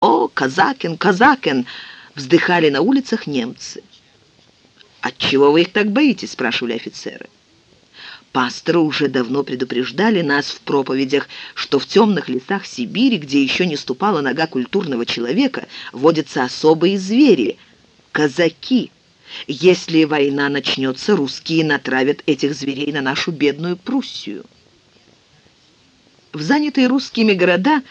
«О, Казакин, Казакин!» — вздыхали на улицах немцы. «Отчего вы их так боитесь?» — спрашивали офицеры. Пасторы уже давно предупреждали нас в проповедях, что в темных лесах Сибири, где еще не ступала нога культурного человека, водятся особые звери — казаки. Если война начнется, русские натравят этих зверей на нашу бедную Пруссию. В занятые русскими города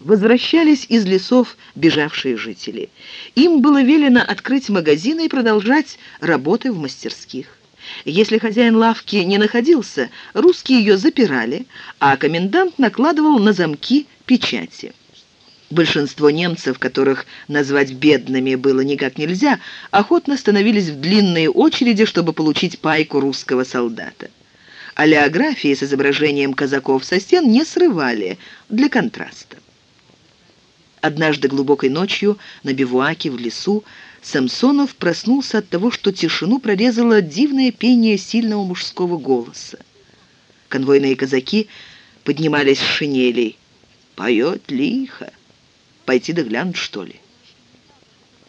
возвращались из лесов бежавшие жители. Им было велено открыть магазины и продолжать работы в мастерских. Если хозяин лавки не находился, русские ее запирали, а комендант накладывал на замки печати. Большинство немцев, которых назвать бедными было никак нельзя, охотно становились в длинные очереди, чтобы получить пайку русского солдата. Олеографии с изображением казаков со стен не срывали для контраста. Однажды глубокой ночью на бивуаке в лесу Самсонов проснулся от того, что тишину прорезало дивное пение сильного мужского голоса. Конвойные казаки поднимались с шинелей. «Поет лихо. Пойти да глянуть, что ли?»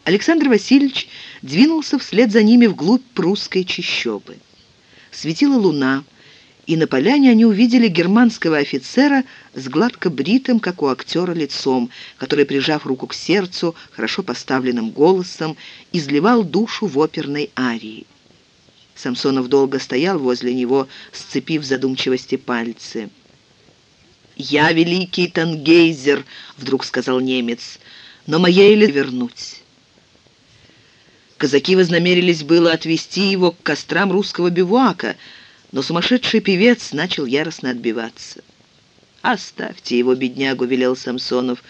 Александр Васильевич двинулся вслед за ними вглубь прусской чащобы. Светила луна, и на поляне они увидели германского офицера с гладко бритым, как у актера, лицом, который, прижав руку к сердцу, хорошо поставленным голосом, изливал душу в оперной арии. Самсонов долго стоял возле него, сцепив задумчивости пальцы. «Я великий Тангейзер», — вдруг сказал немец, — «но моя или вернуть». Казаки вознамерились было отвести его к кострам русского бивуака — но сумасшедший певец начал яростно отбиваться. «Оставьте его, беднягу», — велел Самсонов.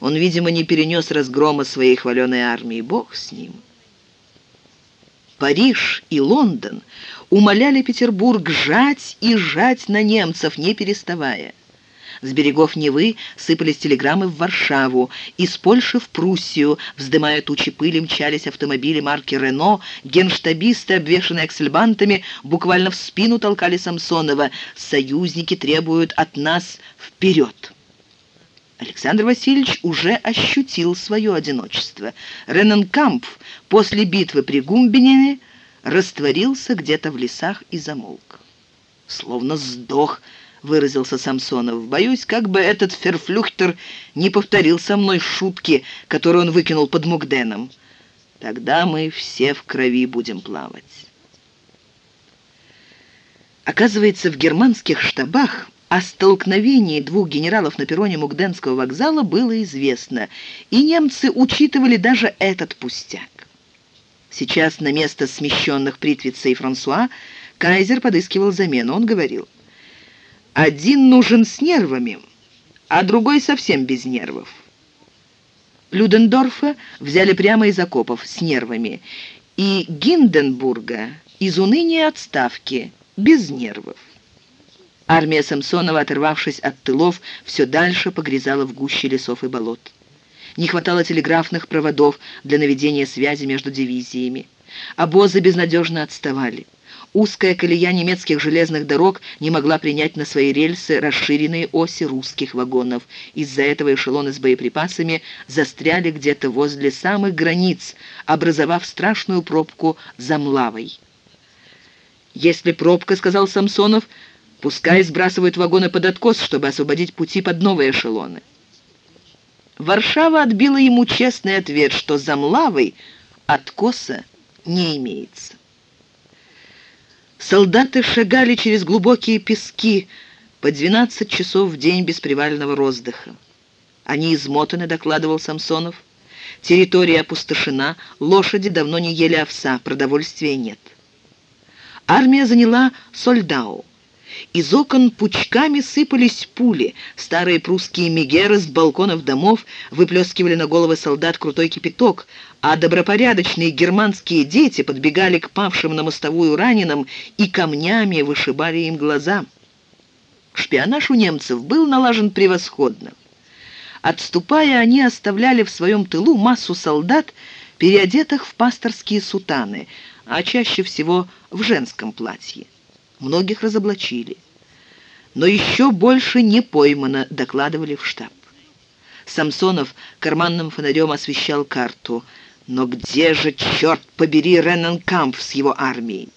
«Он, видимо, не перенес разгрома своей хваленой армии. Бог с ним». Париж и Лондон умоляли Петербург жать и жать на немцев, не переставая. С берегов Невы сыпались телеграммы в Варшаву, из Польши в Пруссию, вздымая тучи пыли, мчались автомобили марки «Рено», генштабисты, обвешанные аксельбантами, буквально в спину толкали Самсонова. «Союзники требуют от нас вперед!» Александр Васильевич уже ощутил свое одиночество. Рененкамп после битвы при Гумбинине растворился где-то в лесах и замолк. Словно сдох — выразился Самсонов. «Боюсь, как бы этот ферфлюхтер не повторил со мной шутки, которые он выкинул под Мугденом. Тогда мы все в крови будем плавать». Оказывается, в германских штабах о столкновении двух генералов на перроне Мугденского вокзала было известно, и немцы учитывали даже этот пустяк. Сейчас на место смещенных Притвица и Франсуа Кайзер подыскивал замену. Он говорил – один нужен с нервами, а другой совсем без нервов. Людендорфа взяли прямо из окопов с нервами, и Гинденбурга из уныния отставки, без нервов. Армия Самсонова, оторвавшись от тылов, все дальше погрязала в гуще лесов и болот. Не хватало телеграфных проводов для наведения связи между дивизиями. Обозы безнадежно отставали. Узкая колея немецких железных дорог не могла принять на свои рельсы расширенные оси русских вагонов. Из-за этого эшелоны с боеприпасами застряли где-то возле самых границ, образовав страшную пробку за Млавой. «Если пробка, — сказал Самсонов, — пускай сбрасывают вагоны под откос, чтобы освободить пути под новые эшелоны». Варшава отбила ему честный ответ, что за Млавой откоса не имеется. Солдаты шагали через глубокие пески по 12 часов в день без привального роздыха. Они измотаны, докладывал Самсонов. Территория опустошена, лошади давно не ели овса, продовольствия нет. Армия заняла Сольдау. Из окон пучками сыпались пули. Старые прусские мегеры с балконов домов выплескивали на головы солдат крутой кипяток, а добропорядочные германские дети подбегали к павшим на мостовую раненым и камнями вышибали им глаза. Шпионаж у немцев был налажен превосходно. Отступая, они оставляли в своем тылу массу солдат, переодетых в пасторские сутаны, а чаще всего в женском платье. Многих разоблачили. Но еще больше не поймано, докладывали в штаб. Самсонов карманным фонарем освещал карту. Но где же, черт побери, Ренненкамп с его армией?